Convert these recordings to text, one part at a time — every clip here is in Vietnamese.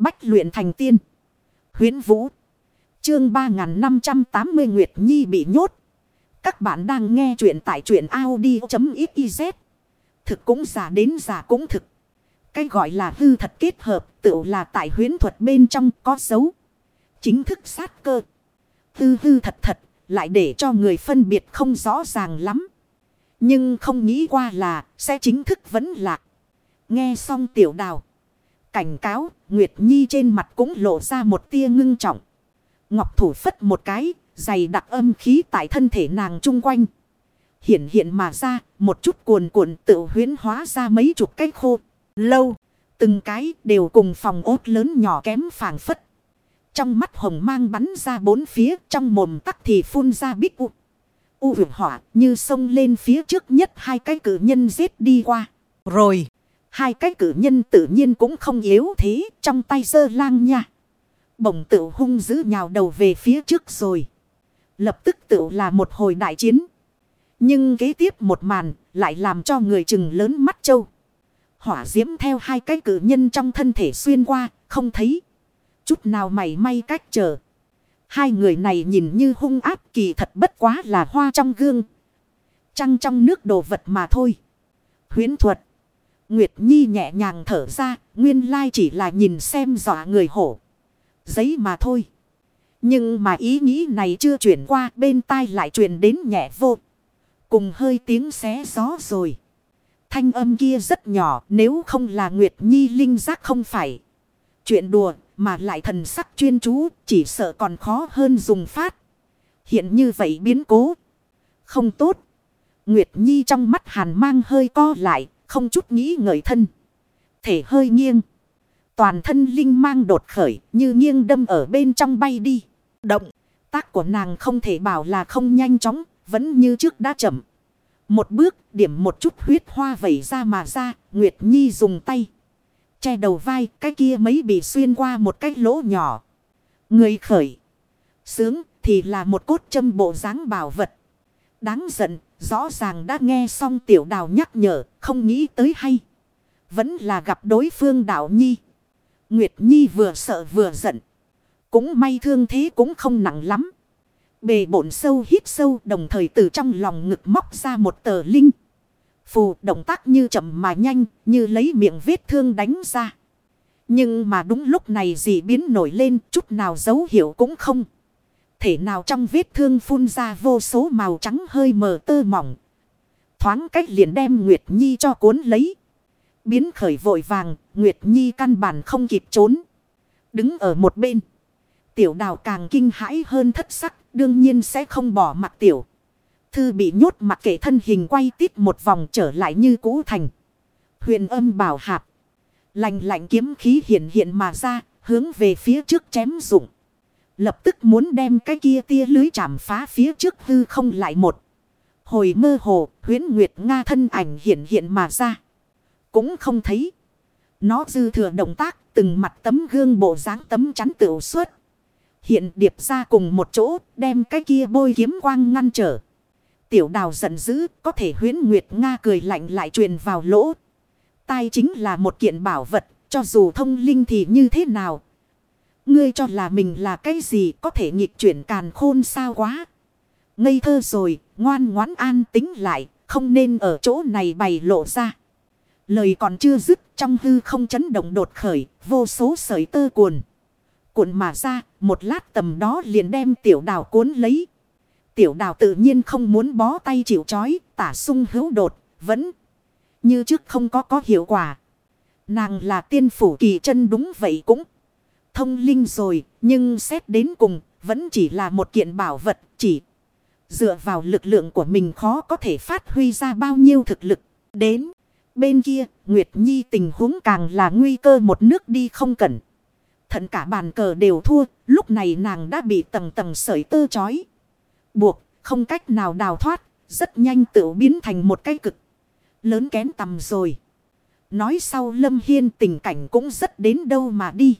Bách luyện thành tiên. Huyến Vũ. Chương 3580 Nguyệt Nhi bị nhốt. Các bạn đang nghe truyện tại truyện Audi.xyz. Thực cũng giả đến giả cũng thực. Cái gọi là hư thật kết hợp tựu là tại huyến thuật bên trong có dấu. Chính thức sát cơ. Hư hư thật thật lại để cho người phân biệt không rõ ràng lắm. Nhưng không nghĩ qua là sẽ chính thức vẫn lạc. Nghe xong tiểu đào. Cảnh cáo, Nguyệt Nhi trên mặt cũng lộ ra một tia ngưng trọng. Ngọc thủ phất một cái, dày đặc âm khí tại thân thể nàng chung quanh. Hiện hiện mà ra, một chút cuồn cuộn tự huyến hóa ra mấy chục cái khô. Lâu, từng cái đều cùng phòng ốt lớn nhỏ kém phảng phất. Trong mắt hồng mang bắn ra bốn phía, trong mồm tắc thì phun ra bích u. U vượt hỏa như sông lên phía trước nhất hai cái cử nhân giết đi qua. Rồi, hai cái cử nhân tự nhiên cũng không yếu thế, trong tay sơ lang nha. Bổng tự hung dữ nhào đầu về phía trước rồi. Lập tức tự là một hồi đại chiến. Nhưng kế tiếp một màn lại làm cho người chừng lớn mắt châu. Hỏa diễm theo hai cái cử nhân trong thân thể xuyên qua, không thấy. Chút nào mày may cách chờ. Hai người này nhìn như hung áp kỳ thật bất quá là hoa trong gương. Trăng trong nước đồ vật mà thôi. Huyến thuật. Nguyệt Nhi nhẹ nhàng thở ra, nguyên lai chỉ là nhìn xem dọa người hổ. Giấy mà thôi. Nhưng mà ý nghĩ này chưa chuyển qua bên tai lại truyền đến nhẹ vô. Cùng hơi tiếng xé gió rồi. Thanh âm kia rất nhỏ nếu không là Nguyệt Nhi linh giác không phải. Chuyện đùa mà lại thần sắc chuyên chú chỉ sợ còn khó hơn dùng phát. Hiện như vậy biến cố. Không tốt. Nguyệt Nhi trong mắt hàn mang hơi co lại không chút nghĩ ngợi thân. Thể hơi nghiêng. Toàn thân linh mang đột khởi, như nghiêng đâm ở bên trong bay đi. Động. Tác của nàng không thể bảo là không nhanh chóng. Vẫn như trước đã chậm. Một bước, điểm một chút huyết hoa vẩy ra mà ra. Nguyệt Nhi dùng tay. Che đầu vai, cái kia mấy bị xuyên qua một cái lỗ nhỏ. Người khởi. Sướng, thì là một cốt châm bộ dáng bảo vật. Đáng giận Rõ ràng đã nghe xong tiểu đào nhắc nhở, không nghĩ tới hay. Vẫn là gặp đối phương đạo nhi. Nguyệt Nhi vừa sợ vừa giận. Cũng may thương thế cũng không nặng lắm. Bề bổn sâu hít sâu đồng thời từ trong lòng ngực móc ra một tờ linh. Phù động tác như chậm mà nhanh như lấy miệng vết thương đánh ra. Nhưng mà đúng lúc này gì biến nổi lên chút nào dấu hiệu cũng không thể nào trong vết thương phun ra vô số màu trắng hơi mờ tơ mỏng. Thoáng cách liền đem Nguyệt Nhi cho cuốn lấy. Biến khởi vội vàng, Nguyệt Nhi căn bản không kịp trốn. Đứng ở một bên. Tiểu đào càng kinh hãi hơn thất sắc, đương nhiên sẽ không bỏ mặt tiểu. Thư bị nhốt mặt kệ thân hình quay tít một vòng trở lại như cũ thành. Huyền âm bảo hạp. Lành lạnh kiếm khí hiện hiện mà ra, hướng về phía trước chém dụng. Lập tức muốn đem cái kia tia lưới chạm phá phía trước hư không lại một. Hồi mơ hồ, huyến Nguyệt Nga thân ảnh hiện hiện mà ra. Cũng không thấy. Nó dư thừa động tác, từng mặt tấm gương bộ dáng tấm chắn tựu suốt. Hiện điệp ra cùng một chỗ, đem cái kia bôi kiếm quang ngăn trở. Tiểu đào giận dữ, có thể huyến Nguyệt Nga cười lạnh lại truyền vào lỗ. Tai chính là một kiện bảo vật, cho dù thông linh thì như thế nào, Ngươi cho là mình là cái gì có thể nghịch chuyển càn khôn sao quá. Ngây thơ rồi, ngoan ngoãn an tính lại, không nên ở chỗ này bày lộ ra. Lời còn chưa dứt trong hư không chấn động đột khởi, vô số sợi tơ cuồn. Cuộn mà ra, một lát tầm đó liền đem tiểu đào cuốn lấy. Tiểu đào tự nhiên không muốn bó tay chịu chói, tả sung hữu đột, vẫn như trước không có có hiệu quả. Nàng là tiên phủ kỳ chân đúng vậy cũng thông linh rồi, nhưng xét đến cùng, vẫn chỉ là một kiện bảo vật, chỉ dựa vào lực lượng của mình khó có thể phát huy ra bao nhiêu thực lực. Đến bên kia, Nguyệt Nhi tình huống càng là nguy cơ một nước đi không cẩn. Thận cả bàn cờ đều thua, lúc này nàng đã bị tầng tầng sợi tơ chói. Buộc, không cách nào đào thoát, rất nhanh tự biến thành một cái cực. Lớn kén tầm rồi. Nói sau Lâm Hiên tình cảnh cũng rất đến đâu mà đi.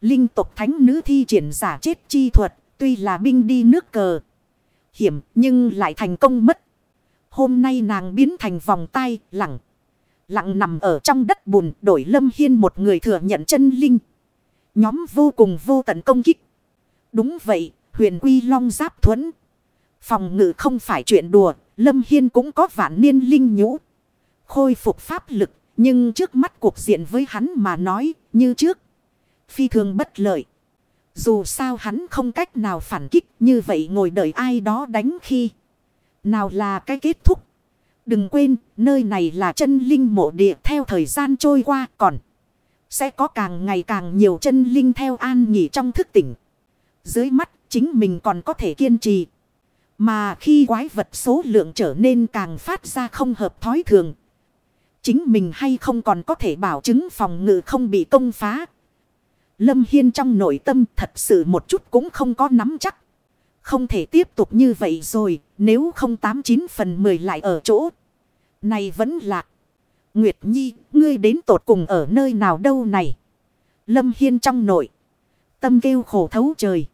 Linh tộc thánh nữ thi triển giả chết chi thuật, tuy là binh đi nước cờ. Hiểm nhưng lại thành công mất. Hôm nay nàng biến thành vòng tay lặng. Lặng nằm ở trong đất bùn đổi lâm hiên một người thừa nhận chân linh. Nhóm vô cùng vô tận công kích. Đúng vậy, huyền quy long giáp thuẫn. Phòng ngự không phải chuyện đùa, Lâm Hiên cũng có vạn niên linh nhũ. Khôi phục pháp lực, nhưng trước mắt cuộc diện với hắn mà nói, như trước. Phi thường bất lợi. Dù sao hắn không cách nào phản kích như vậy ngồi đợi ai đó đánh khi. Nào là cái kết thúc. Đừng quên, nơi này là chân linh mộ địa theo thời gian trôi qua còn. Sẽ có càng ngày càng nhiều chân linh theo an nghỉ trong thức tỉnh. Dưới mắt, chính mình còn có thể kiên trì. Mà khi quái vật số lượng trở nên càng phát ra không hợp thói thường. Chính mình hay không còn có thể bảo chứng phòng ngự không bị công phá. Lâm Hiên trong nội tâm thật sự một chút cũng không có nắm chắc. Không thể tiếp tục như vậy rồi, nếu không tám chín phần mười lại ở chỗ. Này vẫn lạc. Nguyệt Nhi, ngươi đến tột cùng ở nơi nào đâu này? Lâm Hiên trong nội. Tâm kêu khổ thấu trời.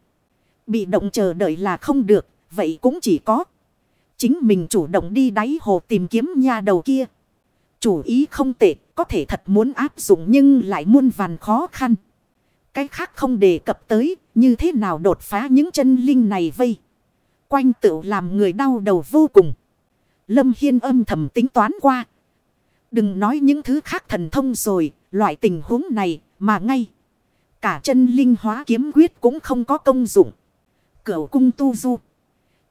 Bị động chờ đợi là không được, vậy cũng chỉ có. Chính mình chủ động đi đáy hồ tìm kiếm nha đầu kia. Chủ ý không tệ, có thể thật muốn áp dụng nhưng lại muôn vàn khó khăn. Cái khác không đề cập tới, như thế nào đột phá những chân linh này vây. Quanh tự làm người đau đầu vô cùng. Lâm Hiên âm thầm tính toán qua. Đừng nói những thứ khác thần thông rồi, loại tình huống này mà ngay. Cả chân linh hóa kiếm quyết cũng không có công dụng. Cửu cung tu du.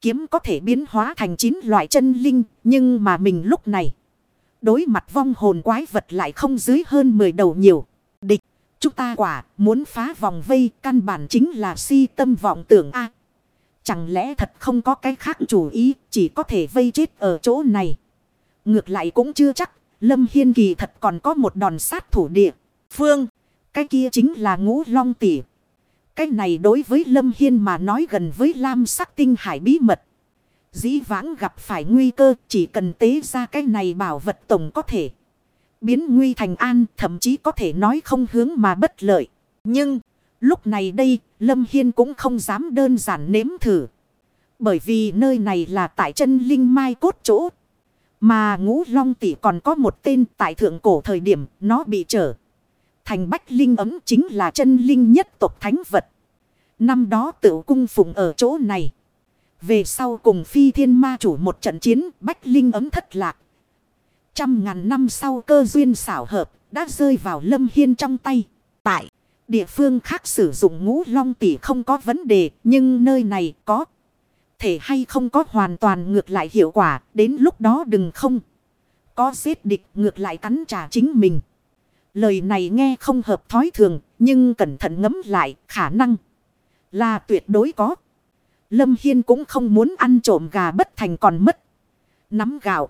Kiếm có thể biến hóa thành chín loại chân linh, nhưng mà mình lúc này. Đối mặt vong hồn quái vật lại không dưới hơn 10 đầu nhiều. Chúng ta quả muốn phá vòng vây căn bản chính là si tâm vọng tưởng a Chẳng lẽ thật không có cái khác chủ ý, chỉ có thể vây chết ở chỗ này. Ngược lại cũng chưa chắc, Lâm Hiên kỳ thật còn có một đòn sát thủ địa. Phương, cái kia chính là ngũ long tỷ. Cái này đối với Lâm Hiên mà nói gần với lam sắc tinh hải bí mật. Dĩ vãng gặp phải nguy cơ chỉ cần tế ra cái này bảo vật tổng có thể. Biến nguy thành an, thậm chí có thể nói không hướng mà bất lợi. Nhưng, lúc này đây, Lâm Hiên cũng không dám đơn giản nếm thử. Bởi vì nơi này là tại chân linh mai cốt chỗ. Mà ngũ long tỷ còn có một tên tại thượng cổ thời điểm, nó bị trở. Thành bách linh ấm chính là chân linh nhất tộc thánh vật. Năm đó tự cung phụng ở chỗ này. Về sau cùng phi thiên ma chủ một trận chiến, bách linh ấm thất lạc. Trăm ngàn năm sau cơ duyên xảo hợp đã rơi vào lâm hiên trong tay. Tại, địa phương khác sử dụng ngũ long tỷ không có vấn đề, nhưng nơi này có. Thể hay không có hoàn toàn ngược lại hiệu quả, đến lúc đó đừng không. Có giết địch ngược lại cắn trả chính mình. Lời này nghe không hợp thói thường, nhưng cẩn thận ngấm lại, khả năng là tuyệt đối có. Lâm Hiên cũng không muốn ăn trộm gà bất thành còn mất. Nắm gạo.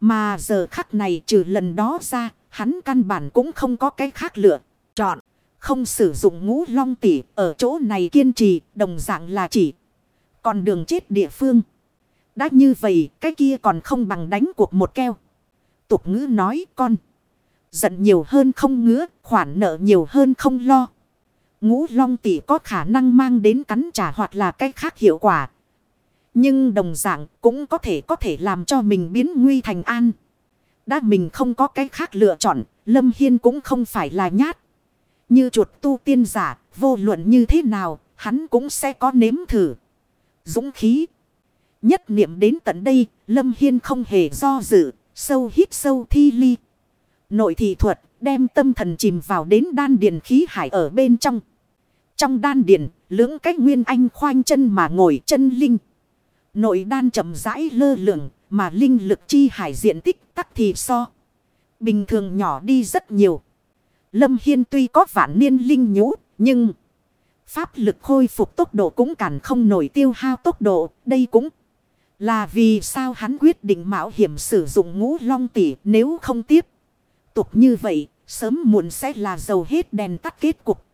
Mà giờ khắc này trừ lần đó ra, hắn căn bản cũng không có cái khác lựa. Chọn. Không sử dụng ngũ long tỷ ở chỗ này kiên trì, đồng dạng là chỉ. Còn đường chết địa phương. Đã như vậy, cái kia còn không bằng đánh cuộc một keo. Tục ngữ nói con. Giận nhiều hơn không ngứa, khoản nợ nhiều hơn không lo. Ngũ long tỷ có khả năng mang đến cắn trả hoặc là cách khác hiệu quả. Nhưng đồng dạng cũng có thể có thể làm cho mình biến nguy thành an. Đã mình không có cái khác lựa chọn, Lâm Hiên cũng không phải là nhát. Như chuột tu tiên giả, vô luận như thế nào, hắn cũng sẽ có nếm thử. Dũng khí. Nhất niệm đến tận đây, Lâm Hiên không hề do dự, sâu hít sâu thi ly. Nội thị thuật, đem tâm thần chìm vào đến đan điền khí hải ở bên trong. Trong đan điền, lưỡng cách nguyên anh khoanh chân mà ngồi chân linh. Nội đan chậm rãi lơ lửng, mà linh lực chi hải diện tích tắc thì so. Bình thường nhỏ đi rất nhiều. Lâm Hiên tuy có vạn niên linh nhũ, nhưng pháp lực khôi phục tốc độ cũng cản không nổi tiêu hao tốc độ. Đây cũng là vì sao hắn quyết định mạo hiểm sử dụng ngũ long tỷ nếu không tiếp. Tục như vậy, sớm muộn sẽ là dầu hết đèn tắt kết cục.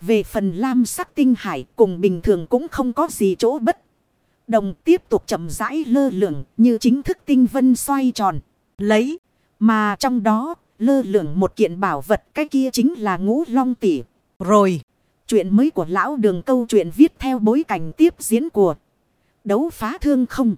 Về phần lam sắc tinh hải cùng bình thường cũng không có gì chỗ bất. Đồng tiếp tục chậm rãi lơ lửng như chính thức tinh vân xoay tròn. Lấy. Mà trong đó, lơ lửng một kiện bảo vật, cái kia chính là ngũ long tỷ. Rồi. Chuyện mới của lão đường câu chuyện viết theo bối cảnh tiếp diễn của đấu phá thương không.